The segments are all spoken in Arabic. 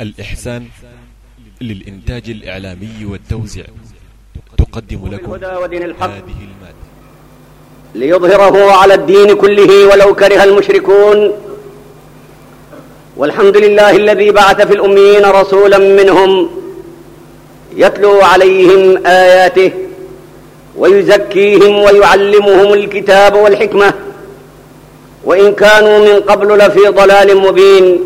الإحسان للإنتاج الإعلامي والتوزيع تقدم لكم ودين الحق. هذه المادة. ليظهره على الدين كله ولو كره المشركون. والحمد لله الذي بعث في الأميين رسولا منهم يتلو عليهم آياته ويزكيهم ويعلمهم الكتاب والحكمة. وإن كانوا من قبل لفي ضلال مبين.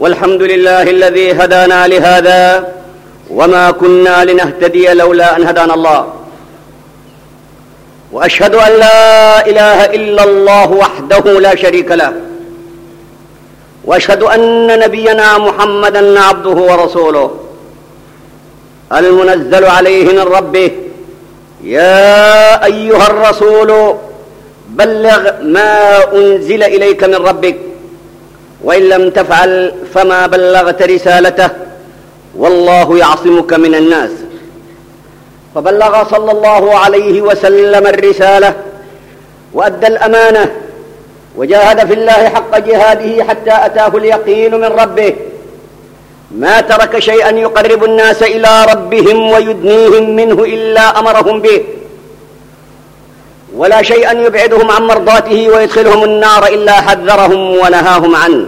والحمد لله الذي هدانا لهذا وما كنا لنهتدي لولا أن هدانا الله. وأشهد أن لا إله إلا الله وحده لا شريك له. وأشهد أن نبينا محمدا عبده ورسوله. المنزل عليه من ربه. يا أيها الرسول بلغ ما أنزل إليك من ربك وإن لم تفعل فما بلغت رسالته والله يعصمك من الناس. فبلغ صلى الله عليه وسلم الرسالة وأدى الأمانة وجاهد في الله حق جهاده حتى أتاه اليقين من ربه. ما ترك شيئا يقرب الناس إلى ربهم ويدنيهم منه إلا أمرهم به. ولا شيئا يبعدهم عن مرضاته ويدخلهم النار إلا حذرهم ونهاهم عنه.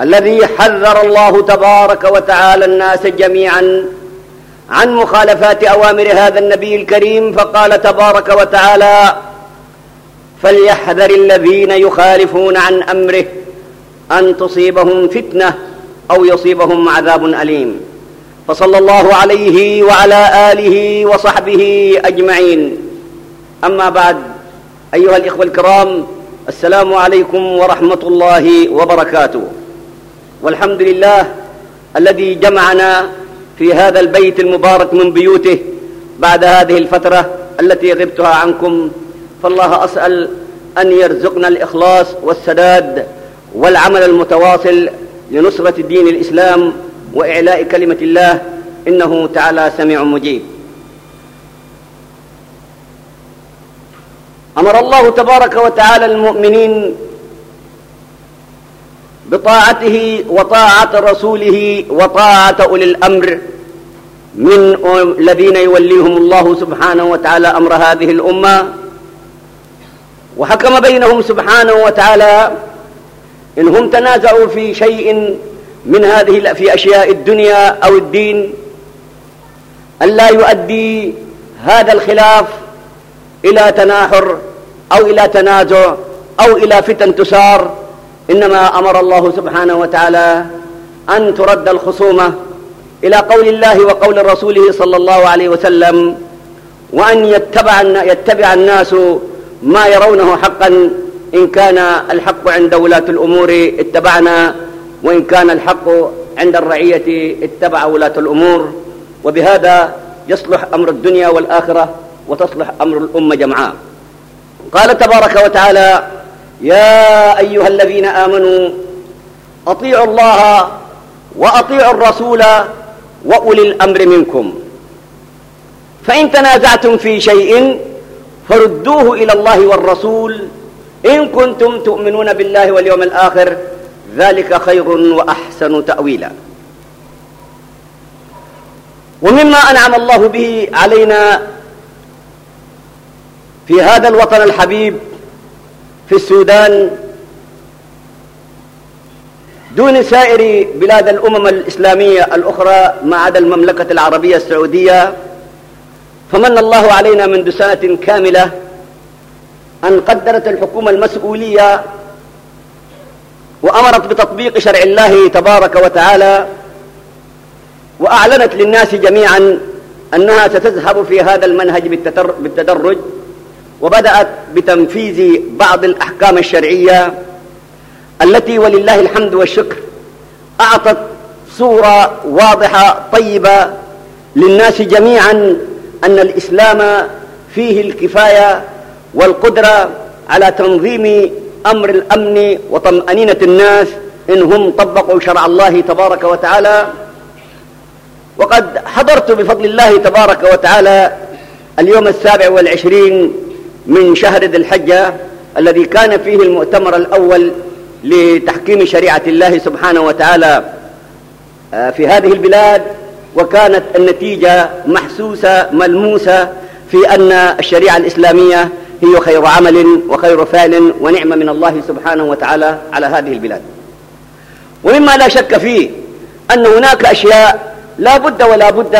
الذي حذر الله تبارك وتعالى الناس جميعا عن مخالفات أوامر هذا النبي الكريم فقال تبارك وتعالى فليحذر الذين يخالفون عن أمره أن تصيبهم فتنة أو يصيبهم عذاب أليم. فصلى الله عليه وعلى آله وصحبه أجمعين. أما بعد أيها الإخوة الكرام السلام عليكم ورحمة الله وبركاته. والحمد لله الذي جمعنا في هذا البيت المبارك من بيوته بعد هذه الفترة التي غبتها عنكم. فالله أسأل أن يرزقنا الإخلاص والسداد والعمل المتواصل لنصرة دين الإسلام وإعلاء كلمة الله إنه تعالى سميع مجيب. أمر الله تبارك وتعالى المؤمنين بطاعته وطاعة رسوله وطاعة أولي الأمر من الذين يوليهم الله سبحانه وتعالى أمر هذه الأمة. وحكم بينهم سبحانه وتعالى إن هم تنازعوا في شيء من هذه في أشياء الدنيا أو الدين ألا يؤدي هذا الخلاف إلى تناحر أو إلى تنازع أو إلى فتن تسار. إنما أمر الله سبحانه وتعالى أن ترد الخصومة إلى قول الله وقول رسوله صلى الله عليه وسلم وأن يتبع, يتبع الناس ما يرونه حقا إن كان الحق عند ولاة الأمور اتبعنا وإن كان الحق عند الرعية اتبع ولاة الأمور. وبهذا يصلح أمر الدنيا والآخرة وتصلح أمر الأمة جمعاء. قال تبارك وتعالى يا أيها الذين آمنوا أطيعوا الله وأطيعوا الرسول وأولي الأمر منكم. فإن تنازعتم في شيء فردوه إلى الله والرسول إن كنتم تؤمنون بالله واليوم الآخر ذلك خير وأحسن تأويلا. ومما أنعم الله به علينا في هذا الوطن الحبيب في السودان دون سائر بلاد الأمم الإسلامية الأخرى ما عدا المملكة العربية السعودية فمن الله علينا منذ سنة كاملة أن قدرت الحكومة المسؤولية وأمرت بتطبيق شرع الله تبارك وتعالى وأعلنت للناس جميعا أنها ستذهب في هذا المنهج بالتدرج وبدأت بتنفيذ بعض الأحكام الشرعية التي ولله الحمد والشكر أعطت صورة واضحة طيبة للناس جميعا أن الإسلام فيه الكفاية والقدرة على تنظيم أمر الأمن وطمأنينة الناس إن هم طبقوا شرع الله تبارك وتعالى. وقد حضرت بفضل الله تبارك وتعالى اليوم السابع والعشرين من شهر ذي الحجة الذي كان فيه المؤتمر الأول لتحكيم شريعة الله سبحانه وتعالى آه، في هذه البلاد. وكانت النتيجة محسوسة ملموسة في أن الشريعة الإسلامية هي خير عمل وخير فعل ونعمة من الله سبحانه وتعالى على هذه البلاد. ومما لا شك فيه أن هناك أشياء لا بد ولا بد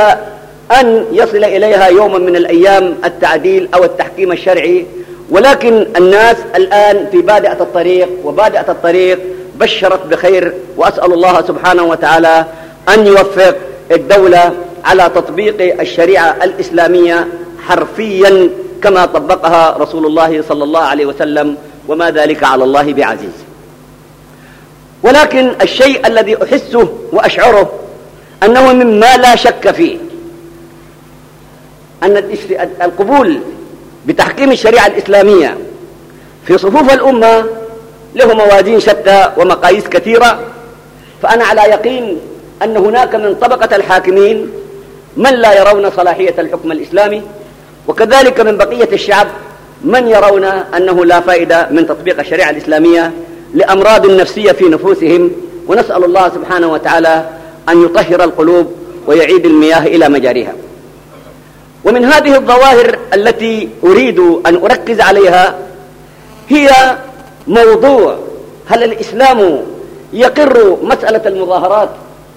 أن يصل إليها يوما من الأيام التعديل أو التحكيم الشرعي ولكن الناس الآن في بادئة الطريق وبادئة الطريق بشرت بخير وأسأل الله سبحانه وتعالى أن يوفق الدولة على تطبيق الشريعة الإسلامية حرفيا كما طبقها رسول الله صلى الله عليه وسلم وما ذلك على الله بعزيز. ولكن الشيء الذي أحسه وأشعره أنه مما لا شك فيه أن القبول بتحكيم الشريعة الإسلامية في صفوف الأمة له موازين شتى ومقاييس كثيرة فأنا على يقين أن هناك من طبقة الحاكمين من لا يرون صلاحية الحكم الإسلامي وكذلك من بقية الشعب من يرون أنه لا فائدة من تطبيق الشريعة الإسلامية لأمراض نفسية في نفوسهم ونسأل الله سبحانه وتعالى أن يطهر القلوب ويعيد المياه إلى مجاريها. ومن هذه الظواهر التي أريد أن أركز عليها هي موضوع هل الإسلام يقر مسألة المظاهرات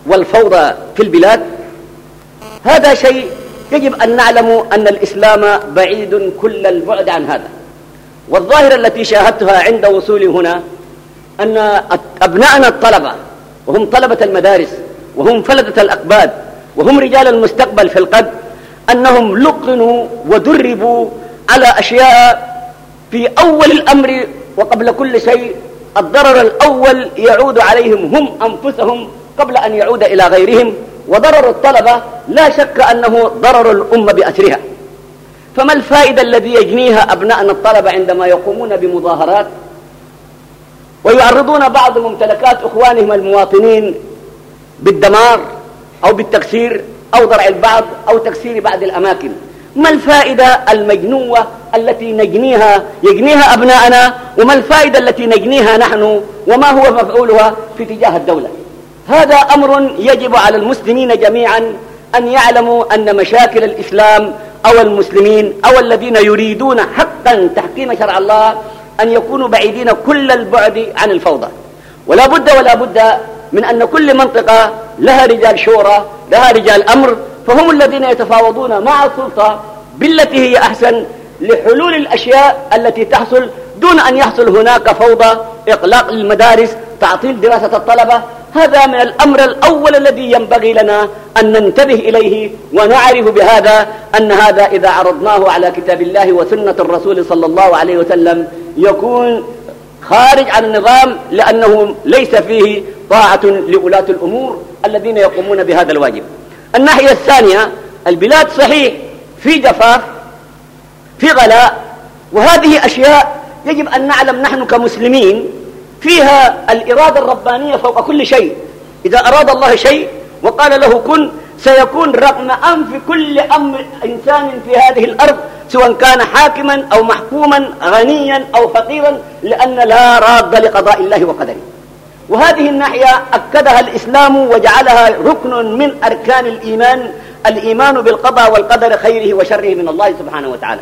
والفوضى في البلاد؟ هذا شيء يجب أن نعلم أن الإسلام بعيد كل البعد عن هذا. والظاهرة التي شاهدتها عند وصولي هنا أن أبنائنا الطلبة وهم طلبة المدارس وهم فلدة الأقباد وهم رجال المستقبل في القد أنهم لقنوا ودربوا على أشياء في أول الأمر وقبل كل شيء الضرر الأول يعود عليهم هم أنفسهم قبل أن يعود إلى غيرهم. وضرر الطلبة لا شك أنه ضرر الأمة بأسرها فما الفائدة الذي يجنيها أبناءنا الطلبة عندما يقومون بمظاهرات ويعرضون بعض ممتلكات إخوانهم المواطنين بالدمار أو بالتكسير أو ضرع البعض أو تكسير بعض الأماكن؟ ما الفائدة المجنوة التي نجنيها يجنيها أبناءنا؟ وما الفائدة التي نجنيها نحن؟ وما هو مفعولها في تجاه الدولة؟ هذا أمر يجب على المسلمين جميعا أن يعلموا أن مشاكل الإسلام أو المسلمين أو الذين يريدون حقا تحكيم شرع الله أن يكونوا بعيدين كل البعد عن الفوضى. ولا بد ولا بد من أن كل منطقة لها رجال شورى لها رجال أمر فهم الذين يتفاوضون مع السلطة بالتي هي أحسن لحلول الأشياء التي تحصل دون أن يحصل هناك فوضى إقلاق للمدارس تعطيل دراسة الطلبة. هذا من الأمر الأول الذي ينبغي لنا أن ننتبه إليه ونعرف بهذا أن هذا إذا عرضناه على كتاب الله وسنة الرسول صلى الله عليه وسلم يكون خارج عن النظام لأنه ليس فيه طاعة لولاة الأمور الذين يقومون بهذا الواجب. الناحية الثانية البلاد صحيح في جفاف في غلاء وهذه أشياء يجب أن نعلم نحن كمسلمين فيها الإرادة الربانية فوق كل شيء. إذا أراد الله شيء وقال له كن سيكون رغم أنف كل أمر إنسان في هذه الأرض سواء كان حاكما أو محكوما غنيا أو فقيرا لأن لا راد لقضاء الله وقدره. وهذه الناحية أكدها الإسلام وجعلها ركن من أركان الإيمان الإيمان بالقضاء والقدر خيره وشره من الله سبحانه وتعالى.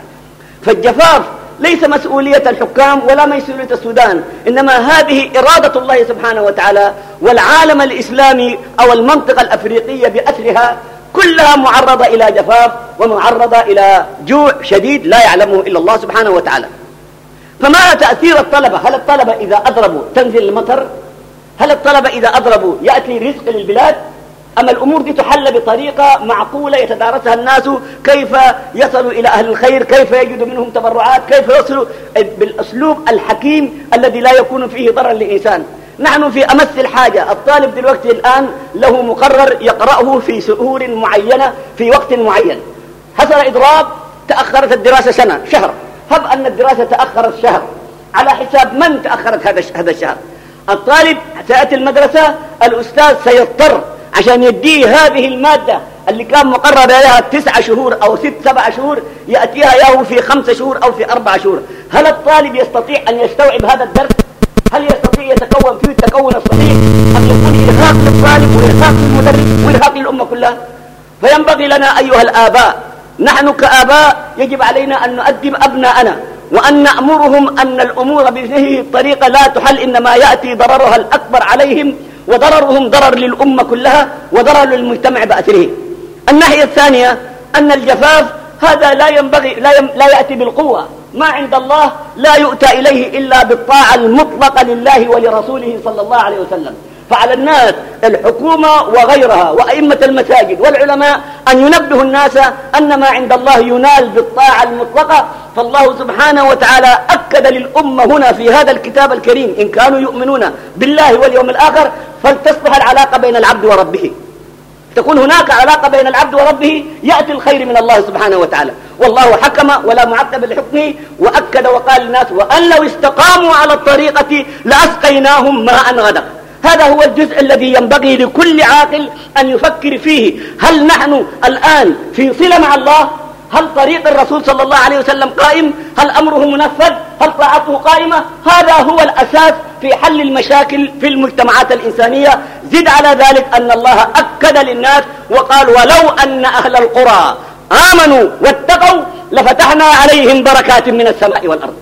فالجفاف ليس مسؤولية الحكام ولا مسؤولية السودان إنما هذه إرادة الله سبحانه وتعالى والعالم الإسلامي أو المنطقة الأفريقية بأسرها كلها معرضة إلى جفاف ومعرضة إلى جوع شديد لا يعلمه إلا الله سبحانه وتعالى. فما تأثير الطلبة؟ هل الطلبة إذا أضربوا تنزل المطر؟ هل الطلبة إذا أضربوا يأتي رزق للبلاد؟ أما الأمور دي تحل بطريقة معقولة يتدارسها الناس كيف يصلوا إلى أهل الخير كيف يجد منهم تبرعات كيف يصلوا بالأسلوب الحكيم الذي لا يكون فيه ضرر لإنسان نحن في أمس الحاجة. الطالب دلوقتي الآن له مقرر يقرأه في سهور معينة في وقت معين. حصل إضراب تأخرت الدراسة سنة شهر. هب أن الدراسة تأخرت شهر. على حساب من تأخرت هذا الشهر؟ الطالب سيأتي المدرسة الأستاذ سيضطر عشان يديه هذه المادة اللي كان مقرر لها تسعة شهور أو ست سبع شهور يأتيها ياه في خمس شهور أو في أربع شهور. هل الطالب يستطيع أن يستوعب هذا الدرس؟ هل يستطيع يتكون فيه التكون الصحيح؟ أم يكون إرهاق للطالب وإرهاق للمدرس وإرهاق للأمة كلها؟ فينبغي لنا أيها الآباء نحن كآباء يجب علينا أن نؤدب أبناءنا. وأن نأمرهم أن الأمور بهذه الطريقة لا تحل إنما يأتي ضررها الأكبر عليهم وضررهم ضرر للأمة كلها وضرر للمجتمع بأثره. الناحية الثانية أن الجفاف هذا لا ينبغي لا, يم لا يأتي بالقوة. ما عند الله لا يؤتى إليه إلا بالطاعة المطلقة لله ولرسوله صلى الله عليه وسلم. فعلى الناس الحكومة وغيرها وأئمة المساجد والعلماء أن ينبهوا الناس أن ما عند الله ينال بالطاعة المطلقة. فالله سبحانه وتعالى أكد للأمة هنا في هذا الكتاب الكريم إن كانوا يؤمنون بالله واليوم الآخر فلتصلح العلاقة بين العبد وربه. تكون هناك علاقة بين العبد وربه يأتي الخير من الله سبحانه وتعالى. والله حكم ولا معقب لحكمه وأكد وقال للناس وأن لو استقاموا على الطريقة لأسقيناهم ماء غدق. هذا هو الجزء الذي ينبغي لكل عاقل أن يفكر فيه. هل نحن الآن في صلة مع الله؟ هل طريق الرسول صلى الله عليه وسلم قائم؟ هل أمره منفذ؟ هل طاعته قائمة؟ هذا هو الأساس في حل المشاكل في المجتمعات الإنسانية. زد على ذلك أن الله أكد للناس وقال ولو أن أهل القرى آمنوا واتقوا لفتحنا عليهم بركات من السماء والأرض.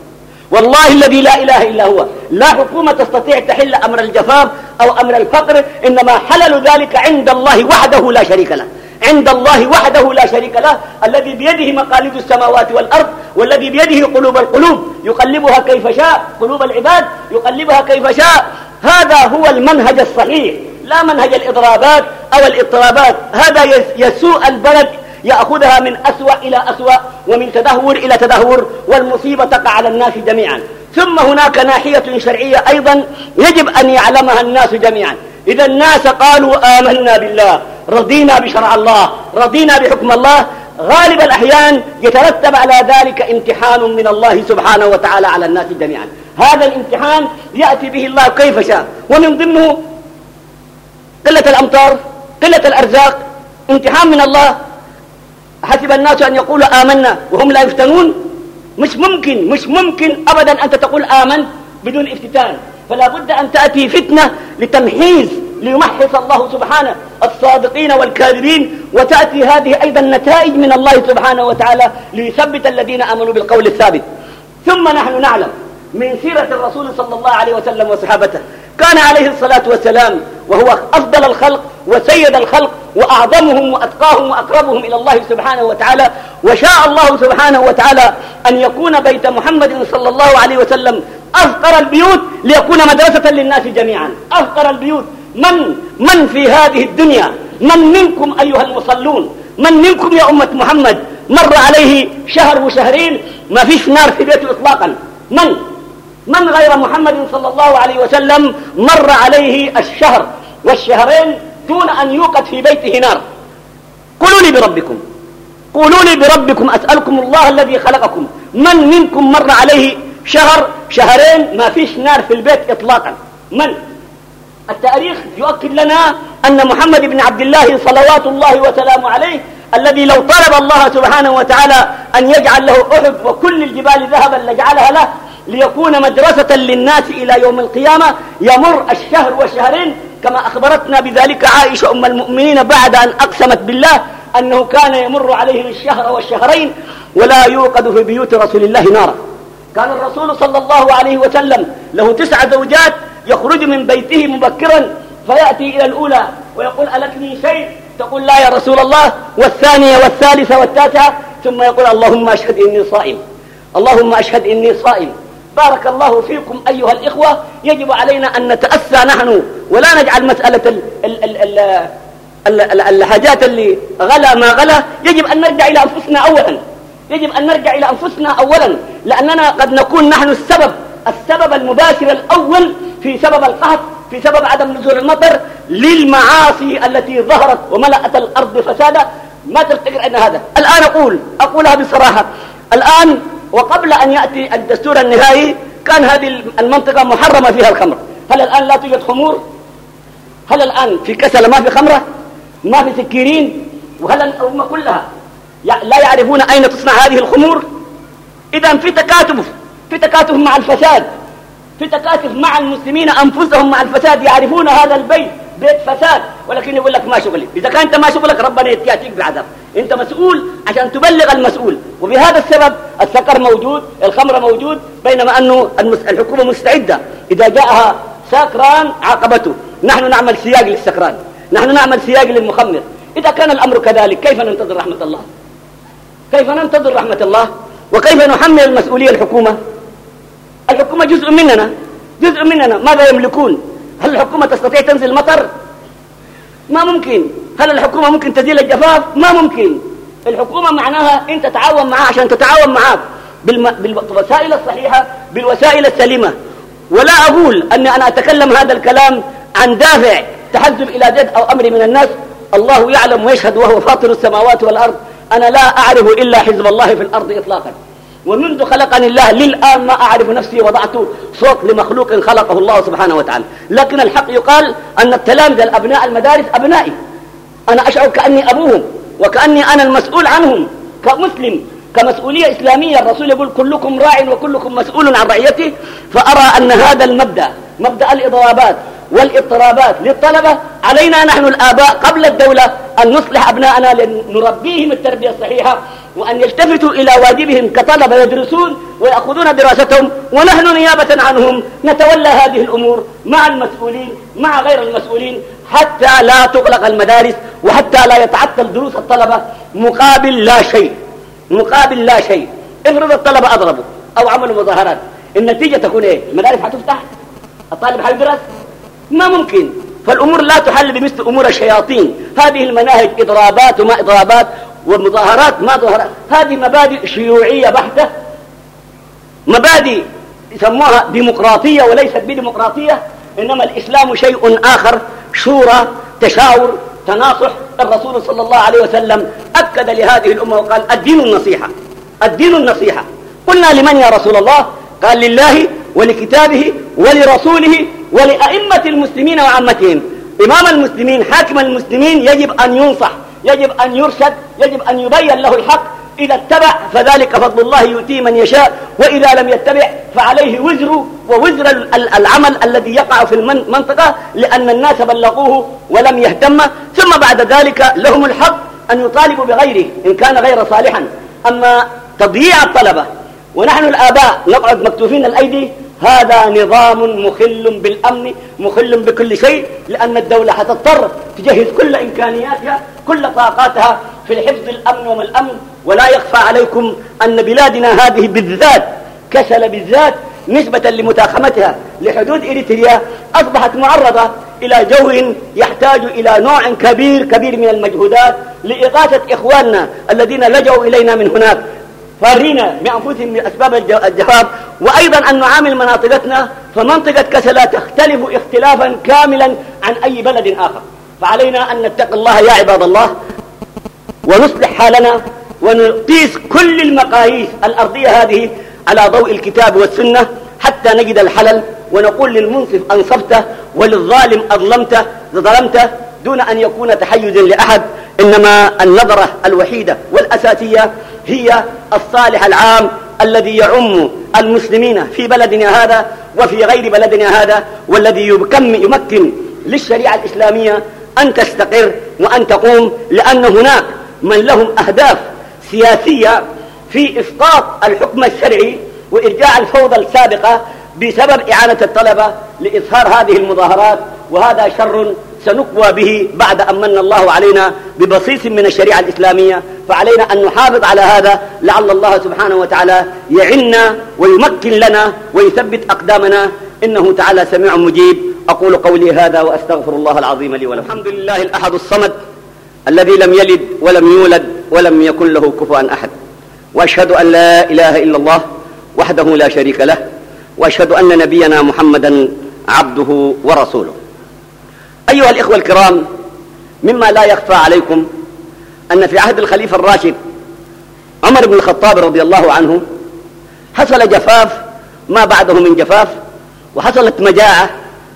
والله الذي لا إله إلا هو. لا حكومة تستطيع تحل أمر الجفاف. أو أمر الفقر إنما حلل ذلك عند الله وحده لا شريك له. عند الله وحده لا شريك له. الذي بيده مقاليد السماوات والأرض والذي بيده قلوب القلوب. يقلبها كيف شاء قلوب العباد يقلبها كيف شاء. هذا هو المنهج الصحيح. لا منهج الإضرابات أو الاضطرابات. هذا يسوء البلد يأخذها من أسوأ إلى أسوأ ومن تدهور إلى تدهور والمصيبة تقع على الناس جميعا. ثم هناك ناحية شرعية أيضا يجب أن يعلمها الناس جميعا. إذا الناس قالوا آمنا بالله رضينا بشرع الله رضينا بحكم الله غالب الأحيان يترتب على ذلك امتحان من الله سبحانه وتعالى على الناس جميعا. هذا الامتحان يأتي به الله كيف شاء. ومن ضمنه قلة الأمطار قلة الأرزاق امتحان من الله. حسب الناس أن يقولوا آمنا وهم لا يفتنون. مش ممكن مش ممكن أبدا أنت تقول آمن بدون افتتان. فلا بد أن تأتي فتنة لتمحيز ليمحص الله سبحانه الصادقين والكاذبين وتأتي هذه أيضا نتائج من الله سبحانه وتعالى ليثبت الذين آمنوا بالقول الثابت. ثم نحن نعلم من سيرة الرسول صلى الله عليه وسلم وصحابته كان عليه الصلاة والسلام وهو أفضل الخلق وسيد الخلق وأعظمهم وأتقاهم وأقربهم إلى الله سبحانه وتعالى. وشاء الله سبحانه وتعالى أن يكون بيت محمد صلى الله عليه وسلم أفقر البيوت ليكون مدرسة للناس جميعا. أفقر البيوت. من من في هذه الدنيا؟ من منكم أيها المصلون؟ من منكم يا أمة محمد؟ مر عليه شهر وشهرين ما فيش نار في بيته إطلاقا. من؟ من غير محمد صلى الله عليه وسلم مر عليه الشهر والشهرين دون أن يوقد في بيته نار. قولوا لي بربكم. قولوا لي بربكم. أسألكم الله الذي خلقكم. من منكم مر عليه شهر شهرين ما فيش نار في البيت إطلاقا. من؟ التاريخ يؤكد لنا أن محمد بن عبد الله صلوات الله وسلامه عليه الذي لو طلب الله سبحانه وتعالى أن يجعل له أحد وكل الجبال ذهبا لجعلها له ليكون مدرسة للناس إلى يوم القيامة يمر الشهر والشهرين كما أخبرتنا بذلك عائشة أم المؤمنين بعد أن أقسمت بالله أنه كان يمر عليه الشهر والشهرين ولا يوقد في بيوت رسول الله نارا. كان الرسول صلى الله عليه وسلم له تسع زوجات يخرج من بيته مبكرا فيأتي إلى الأولى ويقول ألكني شيء؟ تقول لا يا رسول الله والثانية والثالثة والتاسعة ثم يقول اللهم أشهد إني صائم اللهم أشهد إني صائم. بارك الله فيكم أيها الإخوة. يجب علينا أن نتأسى نحن ولا نجعل مسألة الحاجات اللي غلا ما غلا. يجب أن نرجع إلى أنفسنا أولا. يجب أن نرجع إلى أنفسنا أولا لأننا قد نكون نحن السبب السبب المباشر الأول في سبب القهر في سبب عدم نزول المطر للمعاصي التي ظهرت وملأت الأرض فسادا. ما تفتكر أن هذا؟ الآن أقول أقولها بصراحة. الآن وقبل أن يأتي الدستور النهائي كان هذه المنطقة محرمة فيها الخمر. هل الآن لا توجد خمور؟ هل الآن في كسل ما في خمرة؟ ما في سكيرين وهل الأمة كلها لا يعرفون أين تصنع هذه الخمور؟ إذا في تكاتف في تكاتف مع الفساد. في تكاتف مع المسلمين أنفسهم مع الفساد يعرفون هذا البيت. بيت فساد ولكن يقول لك ما شغلي. إذا كان أنت ما شغلك ربنا يأتيك بعذاب. أنت مسؤول عشان تبلغ المسؤول. وبهذا السبب السكر موجود الخمر موجود بينما أنه الحكومة مستعدة. إذا جاءها سكران عاقبته. نحن نعمل سياق للسكران. نحن نعمل سياق للمخمر. إذا كان الأمر كذلك كيف ننتظر رحمة الله؟ كيف ننتظر رحمة الله؟ وكيف نحمل المسؤولية الحكومة؟ الحكومة جزء مننا. جزء مننا. ماذا يملكون؟ هل الحكومة تستطيع تنزل مطر ما ممكن. هل الحكومة ممكن تزيل الجفاف؟ ما ممكن. الحكومة معناها انت تتعاون معها عشان تتعاون معاك بالوسائل الصحيحة بالوسائل السليمة. ولا أقول أني أنا أتكلم هذا الكلام عن دافع تحزب إلى جد أو أمر من الناس. الله يعلم ويشهد وهو فاطر السماوات والأرض. أنا لا أعرف إلا حزب الله في الأرض إطلاقا. ومنذ خلقني الله للآن ما أعرف نفسي وضعت صوت لمخلوق خلقه الله سبحانه وتعالى. لكن الحق يقال أن التلامذة الأبناء المدارس أبنائي. أنا أشعر كأني أبوهم وكأني أنا المسؤول عنهم كمسلم كمسؤولية إسلامية. الرسول يقول كلكم راع وكلكم مسؤول عن رعيته فأرى أن هذا المبدأ مبدأ الإضرابات. والاضطرابات للطلبة علينا نحن الآباء قبل الدولة أن نصلح أبناءنا لنربيهم التربية الصحيحة وأن يلتفتوا إلى واجبهم كطلبة يدرسون ويأخذون دراستهم ونحن نيابة عنهم. نتولى هذه الأمور مع المسؤولين مع غير المسؤولين حتى لا تغلق المدارس وحتى لا يتعطل دروس الطلبة. مقابل لا شيء مقابل لا شيء. افرض الطلبة أضربوا أو عملوا مظاهرات النتيجة تكون إيه؟ المدارس حتفتح؟ الطالب حيدرس؟ ما ممكن. فالأمور لا تحل بمثل أمور الشياطين. هذه المناهج إضرابات وما إضرابات ومظاهرات ما ظهرات هذه مبادئ شيوعية بحتة. مبادئ يسموها ديمقراطية وليست بديمقراطية إنما الإسلام شيء آخر شورى تشاور تناصح. الرسول صلى الله عليه وسلم أكد لهذه الأمة وقال الدين النصيحة الدين النصيحة. قلنا لمن يا رسول الله؟ قال لله ولكتابه ولرسوله ولأئمة المسلمين وعامتهم. إمام المسلمين حاكم المسلمين يجب أن ينصح يجب أن يرشد يجب أن يبين له الحق. إذا اتبع فذلك فضل الله يؤتيه من يشاء. وإذا لم يتبع فعليه وزر ووزر العمل الذي يقع في المنطقة لأن الناس بلغوه ولم يهتم. ثم بعد ذلك لهم الحق أن يطالبوا بغيره إن كان غير صالحا. أما تضييع الطلبة ونحن الآباء نقعد مكتوفين الأيدي هذا نظام مخل بالأمن مخل بكل شيء لأن الدولة حتضطر تجهز كل إمكانياتها كل طاقاتها في الحفظ الأمن وما الأمن. ولا يخفى عليكم أن بلادنا هذه بالذات كسل بالذات نسبة لمتاخمتها لحدود إريتريا أصبحت معرضة إلى جو يحتاج إلى نوع كبير كبير من المجهودات لإغاثة إخواننا الذين لجوا إلينا من هناك. فارين بأنفسهم من أسباب الجفاف وأيضا أن نعامل مناطقتنا فمنطقة كسلا تختلف اختلافا كاملا عن أي بلد آخر. فعلينا أن نتقي الله يا عباد الله ونصلح حالنا ونقيس كل المقاييس الأرضية هذه على ضوء الكتاب والسنة حتى نجد الحلل ونقول للمنصف أنصفته وللظالم أظلمته ظلمته دون أن يكون تحيز لأحد إنما النظرة الوحيدة والأساسية هي الصالح العام الذي يعم المسلمين في بلدنا هذا وفي غير بلدنا هذا والذي يمكن للشريعة الإسلامية أن تستقر وأن تقوم لأن هناك من لهم أهداف سياسية في إسقاط الحكم الشرعي وإرجاع الفوضى السابقة بسبب إعانة الطلبة لإظهار هذه المظاهرات وهذا شر سنقوى به بعد أن من الله علينا ببصيص من الشريعة الإسلامية فعلينا أن نحافظ على هذا لعل الله سبحانه وتعالى يعنا ويمكن لنا ويثبت أقدامنا. إنه تعالى سميع مجيب. أقول قولي هذا وأستغفر الله العظيم لي ولكم. الحمد لله الأحد الصمد الذي لم يلد ولم يولد ولم يكن له كفوا أحد. وأشهد أن لا إله إلا الله وحده لا شريك له وأشهد أن نبينا محمدا عبده ورسوله. أيها الإخوة الكرام مما لا يخفى عليكم أن في عهد الخليفة الراشد عمر بن الخطاب رضي الله عنه حصل جفاف ما بعده من جفاف وحصلت مجاعة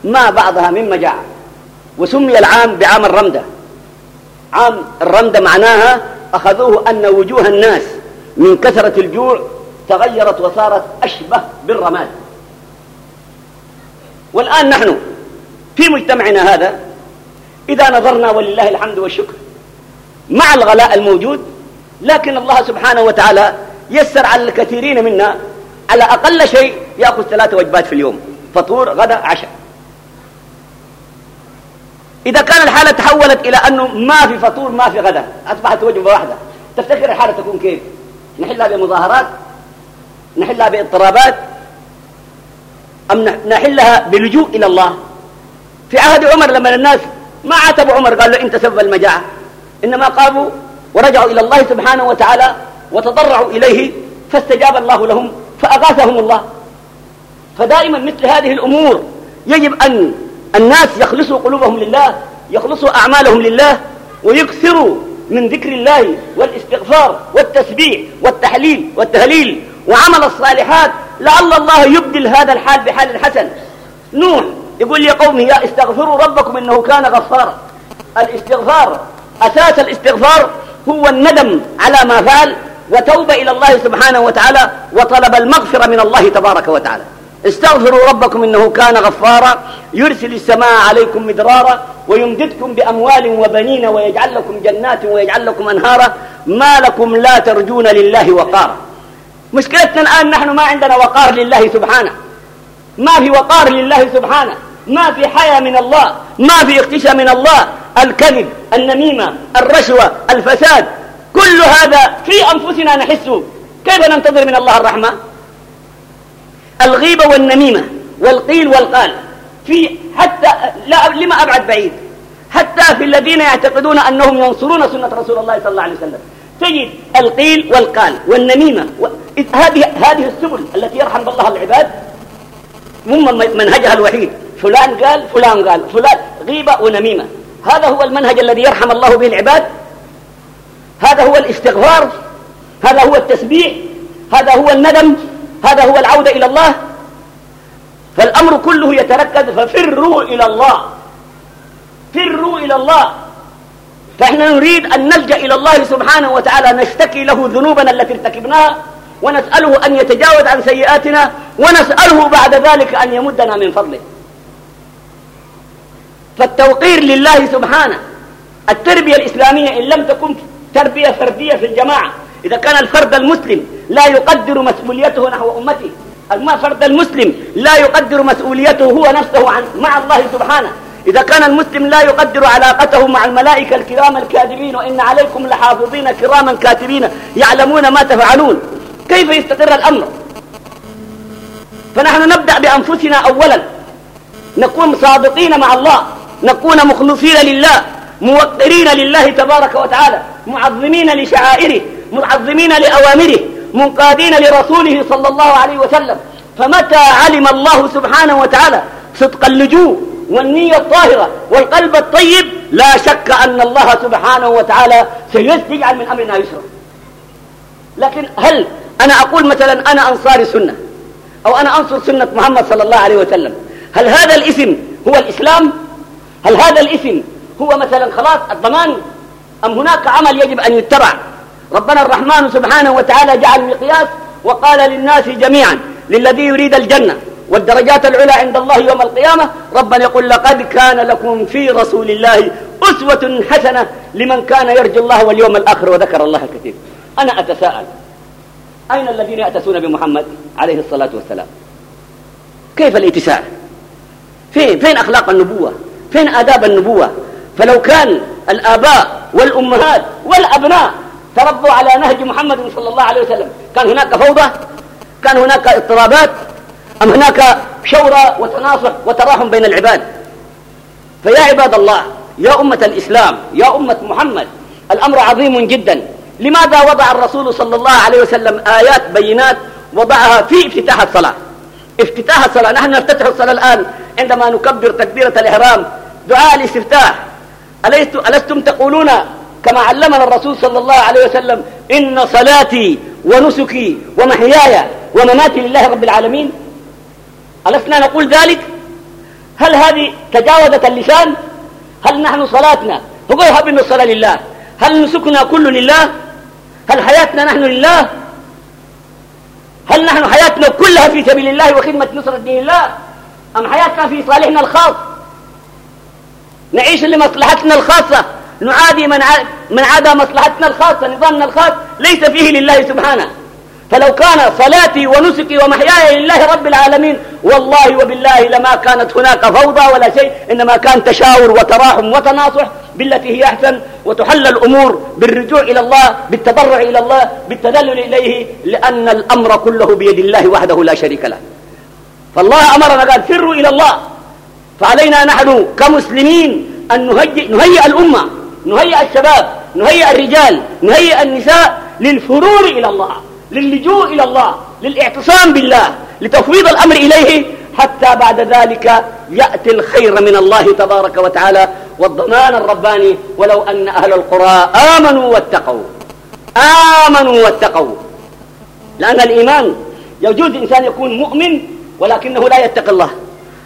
ما بعضها من مجاعة وسمي العام بعام الرمدة. عام الرمدة معناها أخذوه أن وجوه الناس من كثرة الجوع تغيرت وصارت أشبه بالرماد. والآن نحن في مجتمعنا هذا إذا نظرنا ولله الحمد والشكر مع الغلاء الموجود لكن الله سبحانه وتعالى يسر على الكثيرين منا على أقل شيء يأخذ ثلاثة وجبات في اليوم فطور غدا عشاء. إذا كان الحالة تحولت إلى أنه ما في فطور ما في غدا أصبحت وجبة واحدة. تفتكر الحالة تكون كيف؟ نحلها بمظاهرات؟ نحلها باضطرابات؟ أم نحلها بلجوء إلى الله؟ في عهد عمر لما الناس ما عاتبوا عمر قال له أنت سبب المجاعة. إنما قاموا ورجعوا إلى الله سبحانه وتعالى وتضرعوا إليه فاستجاب الله لهم فأغاثهم الله. فدائما مثل هذه الأمور يجب أن الناس يخلصوا قلوبهم لله يخلصوا أعمالهم لله ويكثروا من ذكر الله والاستغفار والتسبيح والتحليل والتهليل وعمل الصالحات. لعل الله يبدل هذا الحال بحال حسن. نوح يقول قومي يا استغفروا ربكم إنه كان غفارا. الاستغفار أساس الاستغفار هو الندم على ما فعل وتوبة إلى الله سبحانه وتعالى وطلب المغفرة من الله تبارك وتعالى. استغفروا ربكم إنه كان غفارا. يرسل السماء عليكم مدرارا ويمددكم بأموال وبنين ويجعل لكم جنات ويجعل لكم أنهارا. ما لكم لا ترجون لله وقارا. مشكلتنا الآن نحن ما عندنا وقار لله سبحانه. ما في وقار لله سبحانه. ما في حياة من الله ما في اختشى من الله الكذب النميمة الرشوة الفساد كل هذا في أنفسنا نحسه كيف ننتظر من الله الرحمة؟ الغيبة والنميمة والقيل والقال. في حتى لا لما أبعد بعيد؟ حتى في الذين يعتقدون أنهم ينصرون سنة رسول الله صلى الله عليه وسلم. تجد القيل والقال والنميمة و... هذه هذه السبل التي يرحم الله العباد هم منهجها الوحيد. فلان قال فلان قال فلان غيبة ونميمة. هذا هو المنهج الذي يرحم الله به العباد. هذا هو الاستغفار هذا هو التسبيح هذا هو الندم هذا هو العودة إلى الله. فالأمر كله يتركز ففروا إلى الله. فروا إلى الله. فإحنا نريد أن نلجأ إلى الله سبحانه وتعالى نشتكي له ذنوبنا التي ارتكبناها ونسأله أن يتجاوز عن سيئاتنا ونسأله بعد ذلك أن يمدنا من فضله. فالتوقير لله سبحانه. التربية الإسلامية إن لم تكن تربية فردية في الجماعة إذا كان الفرد المسلم لا يقدر مسؤوليته نحو أمته. ما فرد المسلم لا يقدر مسؤوليته هو نفسه عن مع الله سبحانه. إذا كان المسلم لا يقدر علاقته مع الملائكة الكرام الكاذبين وإن عليكم لحافظين كراما كاتبين يعلمون ما تفعلون كيف يستقر الأمر؟ فنحن نبدأ بأنفسنا أولا. نكون صادقين مع الله. نكون مخلصين لله موقرين لله تبارك وتعالى معظمين لشعائره معظمين لأوامره منقادين لرسوله صلى الله عليه وسلم. فمتى علم الله سبحانه وتعالى صدق اللجوء والنية الطاهرة والقلب الطيب؟ لا شك أن الله سبحانه وتعالى سيجعل من أمرنا يسرا. لكن هل أنا أقول مثلا أنا أنصار سنة أو أنا أنصر سنة محمد صلى الله عليه وسلم؟ هل هذا الاسم هو الإسلام؟ هل هذا الاسم هو مثلا خلاص الضمان أم هناك عمل يجب أن يتبع؟ ربنا الرحمن سبحانه وتعالى جعل مقياس وقال للناس جميعا للذي يريد الجنة والدرجات العلى عند الله يوم القيامة ربنا يقول لقد كان لكم في رسول الله أسوة حسنة لمن كان يرجو الله واليوم الآخر وذكر الله كثير أنا أتساءل أين الذين يأتسون بمحمد عليه الصلاة والسلام؟ كيف الاتساع؟ فين فين أخلاق النبوة؟ فين آداب النبوة؟ فلو كان الآباء والأمهات والأبناء تربوا على نهج محمد صلى الله عليه وسلم كان هناك فوضى؟ كان هناك اضطرابات؟ أم هناك شورى وتناصر وتراحم بين العباد؟ فيا عباد الله يا أمة الإسلام يا أمة محمد الأمر عظيم جدا. لماذا وضع الرسول صلى الله عليه وسلم آيات بينات وضعها في افتتاح الصلاة؟ افتتاح الصلاة نحن نفتتح الصلاة الآن عندما نكبر تكبيرة الإحرام. دعاء الاستفتاح. ألستم تقولون كما علمنا الرسول صلى الله عليه وسلم إن صلاتي ونسكي ومحياي ومماتي لله رب العالمين؟ ألسنا نقول ذلك؟ هل هذه تجاوزت اللسان؟ هل نحن صلاتنا فقولها بأن الصلاة لله؟ هل نسكنا كله لله؟ هل حياتنا نحن لله؟ هل نحن حياتنا كلها في سبيل الله وخدمة نصرة دين الله؟ أم حياتنا في صالحنا الخاص؟ نعيش لمصلحتنا الخاصة. نعادي من من عدا مصلحتنا الخاصة نظامنا الخاص ليس فيه لله سبحانه. فلو كان صلاتي ونسكي ومحياي لله رب العالمين والله وبالله لما كانت هناك فوضى ولا شيء إنما كان تشاور وتراحم وتناصح بالتي هي أحسن وتحل الأمور بالرجوع إلى الله بالتضرع إلى الله بالتذلل إليه لأن الأمر كله بيد الله وحده لا شريك له. فالله أمرنا قال فروا إلى الله. فعلينا نحن كمسلمين أن نهيئ, نهيئ الأمة نهيئ الشباب نهيئ الرجال نهيئ النساء للفرور إلى الله للجوء إلى الله للاعتصام بالله لتفويض الأمر إليه حتى بعد ذلك يأتي الخير من الله تبارك وتعالى والضمان الرباني ولو أن أهل القرى آمنوا واتقوا. آمنوا واتقوا. لأن الإيمان يجوز إنسان يكون مؤمن ولكنه لا يتقي الله.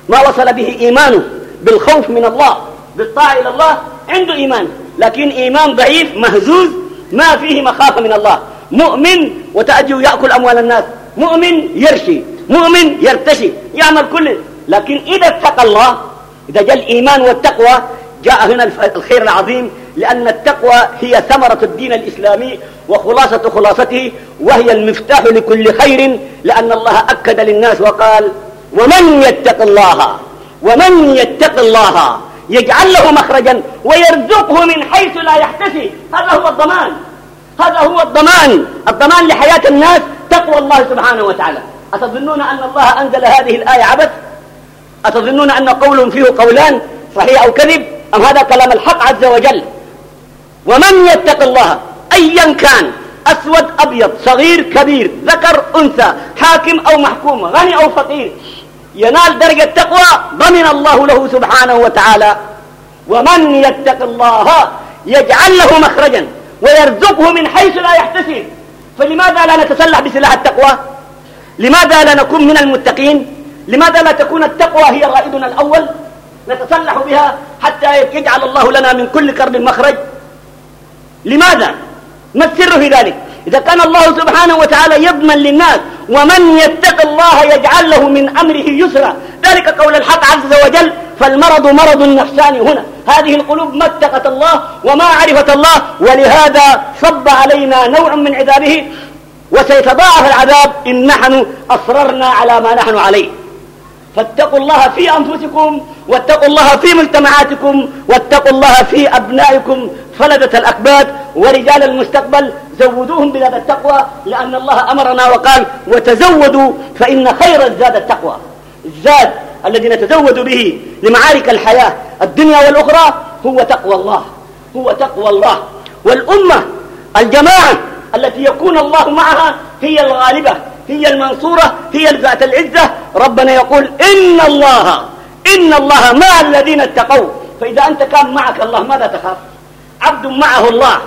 ما وصل به إيمانه بالخوف من الله بالطاعة إلى الله عنده إيمان. لكن إيمان ضعيف مهزوز ما فيه مخافة من الله. مؤمن وتأجي يأكل أموال الناس. مؤمن يرشي مؤمن يرتشي يعمل كل. لكن إذا اتقى الله إذا جاء الإيمان والتقوى جاء هنا الخير العظيم. لأن التقوى هي ثمرة الدين الإسلامي وخلاصة خلاصته وهي المفتاح لكل خير لأن الله أكد للناس وقال ومن يتق الله؟ ومن يتق الله؟ يجعل له مخرجا ويرزقه من حيث لا يحتسب. هذا هو الضمان. هذا هو الضمان. الضمان لحياة الناس تقوى الله سبحانه وتعالى. أتظنون أن الله أنزل هذه الآية عبث؟ أتظنون أن قول فيه قولان؟ صحيح أو كذب؟ أم هذا كلام الحق عز وجل؟ ومن يتق الله؟ أيا كان. أسود أبيض صغير كبير ذكر أنثى حاكم أو محكوم غني أو فقير. ينال درجة التقوى ضمن الله له سبحانه وتعالى. ومن يتق الله يجعل له مخرجا ويرزقه من حيث لا يحتسب. فلماذا لا نتسلح بسلاح التقوى؟ لماذا لا نكون من المتقين؟ لماذا لا تكون التقوى هي رائدنا الأول؟ نتسلح بها حتى يجعل الله لنا من كل كرب مخرج. لماذا؟ ما السر في ذلك؟ إذا كان الله سبحانه وتعالى يضمن للناس ومن يتق الله يجعل له من أمره يسرا. ذلك قول الحق عز وجل فالمرض مرض النفسان هنا. هذه القلوب ما اتقت الله وما عرفت الله ولهذا صب علينا نوع من عذابه وسيتضاعف العذاب إن نحن أصررنا على ما نحن عليه. فاتقوا الله في أنفسكم واتقوا الله في مجتمعاتكم واتقوا الله في أبنائكم. فلدة الأكباد. ورجال المستقبل زودوهم بهذا التقوى لأن الله أمرنا وقال وتزودوا فإن خير الزاد التقوى. الزاد الذي نتزود به لمعارك الحياة الدنيا والأخرى هو تقوى الله هو تقوى الله. والأمة الجماعة التي يكون الله معها هي الغالبة هي المنصورة هي ذات العزة. ربنا يقول إن الله إن الله مع الذين اتقوا. فإذا أنت كان معك الله ماذا تخاف؟ عبد معه الله.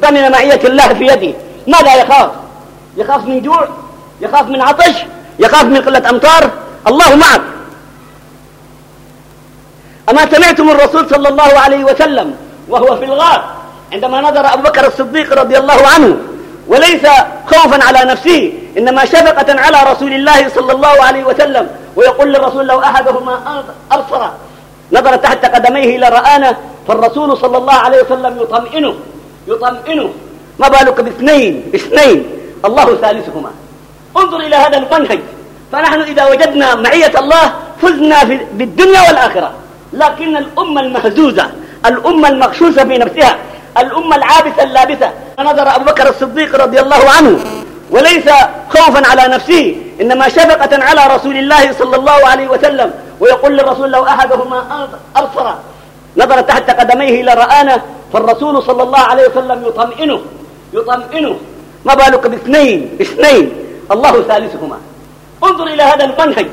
ضمن معية الله في يده ماذا يخاف؟ يخاف من جوع؟ يخاف من عطش؟ يخاف من قلة أمطار؟ الله معك. أما سمعتم الرسول صلى الله عليه وسلم وهو في الغار عندما نظر أبو بكر الصديق رضي الله عنه وليس خوفا على نفسه إنما شفقة على رسول الله صلى الله عليه وسلم ويقول للرسول لو أحدهما أبصر نظر تحت قدميه لرآنا فالرسول صلى الله عليه وسلم يطمئنه. يطمئنه ما بالك باثنين اثنين. الله ثالثهما. انظر إلى هذا المنهج. فنحن إذا وجدنا معية الله فزنا في بالدنيا والآخرة. لكن الأمة المهزوزة الأمة المغشوشة في نفسها الأمة العابسة اللابسة. نظر أبو بكر الصديق رضي الله عنه وليس خوفا على نفسه إنما شفقة على رسول الله صلى الله عليه وسلم. ويقول للرسول لو أحدهما أبصر نظر تحت قدميه لرآنا فالرسول صلى الله عليه وسلم يطمئنه يطمئنه ما بالك باثنين؟ اثنين. الله ثالثهما. انظر إلى هذا المنهج.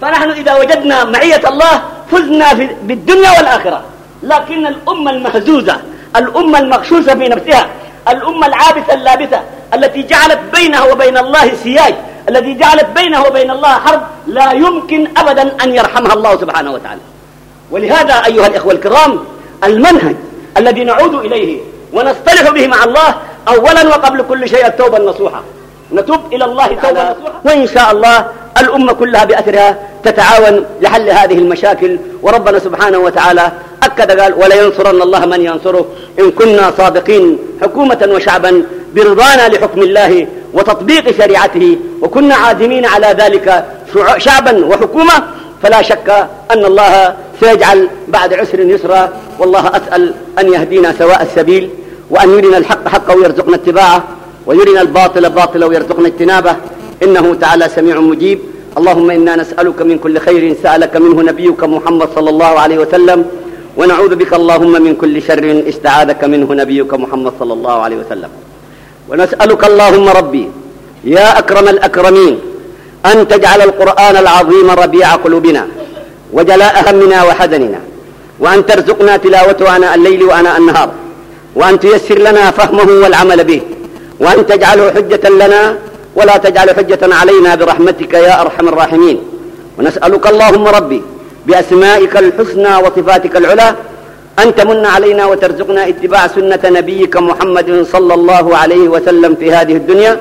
فنحن إذا وجدنا معية الله فزنا بالدنيا والآخرة. لكن الأمة المهزوزة الأمة المغشوشة في نفسها الأمة العابسة اللابسة التي جعلت بينها وبين الله سياج الذي جعلت بينه وبين الله حرب لا يمكن أبدا أن يرحمها الله سبحانه وتعالى. ولهذا أيها الإخوة الكرام المنهج الذي نعود إليه ونصطلح به مع الله أولا وقبل كل شيء التوبة النصوحة. نتوب إلى الله توبة نصوحة. وإن شاء الله الأمة كلها بأثرها تتعاون لحل هذه المشاكل. وربنا سبحانه وتعالى أكد قال ولينصرن الله من ينصره. إن كنا صادقين حكومة وشعبا برضانا لحكم الله وتطبيق شريعته وكنا عازمين على ذلك شعبا وحكومة. فلا شك أن الله سيجعل بعد عسر يسرا. والله أسأل أن يهدينا سواء السبيل وأن يرنا الحق حقا ويرزقنا اتباعه ويرنا الباطل باطلا ويرزقنا اجتنابه. إنه تعالى سميع مجيب. اللهم إنا نسألك من كل خير سألك منه نبيك محمد صلى الله عليه وسلم. ونعوذ بك اللهم من كل شر استعاذك منه نبيك محمد صلى الله عليه وسلم. ونسألك اللهم ربي يا أكرم الأكرمين أن تجعل القرآن العظيم ربيع قلوبنا. وجلاء همنا وحزننا وأن ترزقنا تلاوته آناء الليل وآناء النهار وأن تيسر لنا فهمه والعمل به وأن تجعله حجة لنا ولا تجعل حجة علينا برحمتك يا أرحم الراحمين. ونسألك اللهم ربي بأسمائك الحسنى وصفاتك العلى أن تمن علينا وترزقنا اتباع سنة نبيك محمد صلى الله عليه وسلم في هذه الدنيا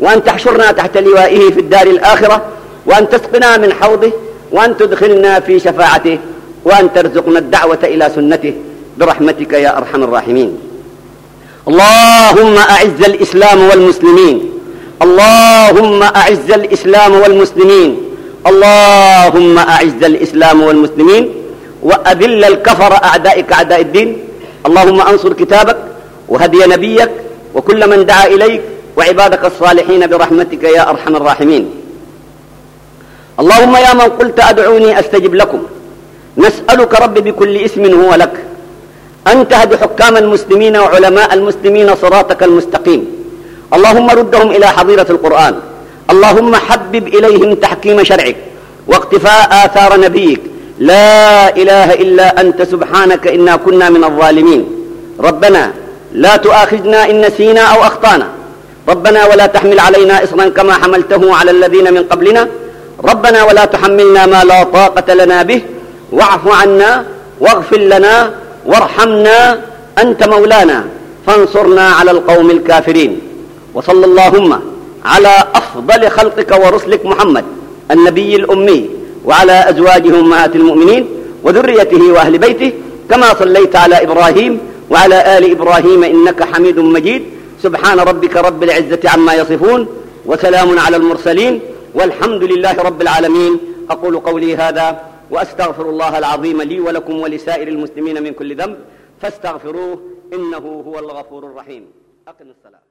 وأن تحشرنا تحت لوائه في الدار الآخرة وأن تسقنا من حوضه وأن تدخلنا في شفاعته وأن ترزقنا الدعوة إلى سنته. برحمتك يا أرحم الراحمين. اللهم أعز الإسلام والمسلمين. اللهم أعز الإسلام والمسلمين. اللهم أعز الإسلام والمسلمين. وأذل الكفر أعدائك أعداء الدين. اللهم أنصر كتابك وهدي نبيك. وكل من دعا إليك. وعبادك الصالحين برحمتك يا أرحم الراحمين. اللهم يا من قلت أدعوني أستجب لكم. نسألك رب بكل اسم هو لك. أن تهد حكام المسلمين وعلماء المسلمين صراطك المستقيم. اللهم ردهم إلى حظيرة القرآن. اللهم حبب إليهم تحكيم شرعك واقتفاء آثار نبيك. لا إله إلا أنت سبحانك إنا كنا من الظالمين. ربنا لا تؤاخذنا إن نسينا أو أخطأنا. ربنا ولا تحمل علينا إصرا كما حملته على الذين من قبلنا. ربنا ولا تحملنا ما لا طاقة لنا به. واعف عنا واغفر لنا وارحمنا أنت مولانا. فانصرنا على القوم الكافرين. وصلى اللهم على أفضل خلقك ورسلك محمد النبي الأمي وعلى أزواجه أمهات المؤمنين وذريته وأهل بيته كما صليت على إبراهيم وعلى آل إبراهيم إنك حميد مجيد. سبحان ربك رب العزة عما يصفون وسلام على المرسلين والحمد لله رب العالمين. أقول قولي هذا وأستغفر الله العظيم لي ولكم ولسائر المسلمين من كل ذنب. فاستغفروه إنه هو الغفور الرحيم. أقم الصلاة.